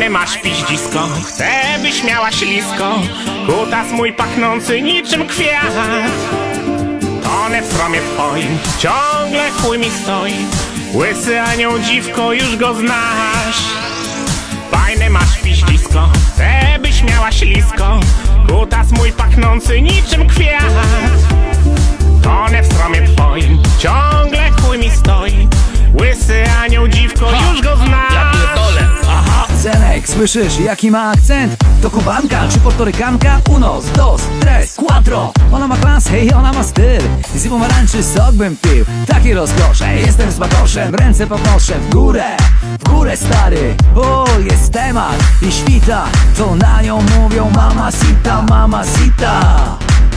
Fajne masz piździsko, chcę byś miała ślisko. Kutas mój pachnący niczym kwiat. Tonę w stromie twoim, ciągle chuj mi stoi. Łysy anioł dziwko, już go znasz. Fajne masz piździsko, chcę byś miała ślisko. Kutas mój pachnący niczym kwiat. Tonę w stromie twoim, ciągle słyszysz jaki ma akcent? To kubanka czy portorykanka? Unos, dos, tres, cuatro. Ona ma klasę i ona ma styl. Z pomarańczy sok bym pił. Takie rozkosze, jestem z batoszem Ręce podnoszę w górę, w górę stary. O, jest temat i świta. To na nią mówią? Mama sita, mama sita.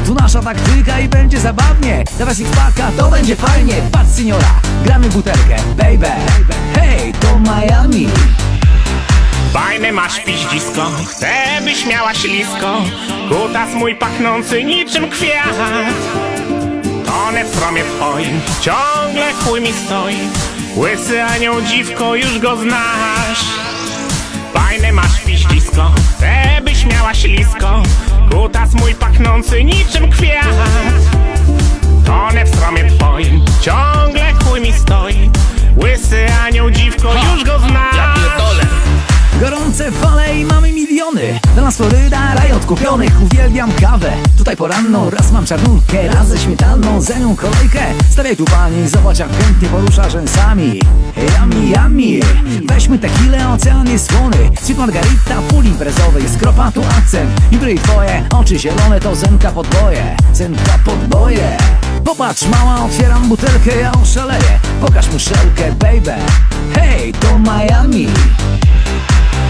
Tu nasza taktyka i będzie zabawnie. Dawać ich paka, to będzie fajnie. Patrz seniora, gramy butelkę Baby, hej, to Miami Fajne masz piździsko, chcę byś miała ślisko. Kutas mój pachnący niczym kwiat. Tonę w stromie twoim, ciągle chuj mi stoi. Łysy anioł dziwko, już go znasz. Fajne masz piździsko, chcę byś miała ślisko. Kutas mój pachnący niczym kwiat nas Floryda, raj odkupionych Uwielbiam kawę, tutaj poranną Raz mam czarnunkę, raz ze śmietaną Za nią kolejkę, stawiaj tu pani Zobacz jak chętnie porusza rzęsami. Yummy, yummy. Weźmy tequilę, ocean jest słony. Sweet margarita, pól imprezowy Skropa tu akcent. I twoje Oczy zielone to zenka podboje Zenka podboje Popatrz mała, otwieram butelkę, ja oszaleję. Pokaż muszelkę, baby. Hej, to Miami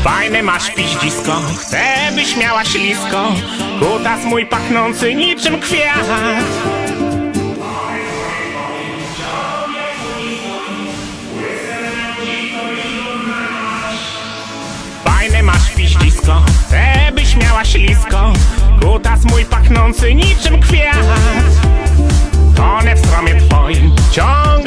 Fajne masz piździsko, chcę byś miała ślisko. Kutas mój pachnący niczym kwiat Fajne masz piździsko, chcę byś miała ślisko. Kutas mój pachnący niczym kwiat One w stromie twoim ciągle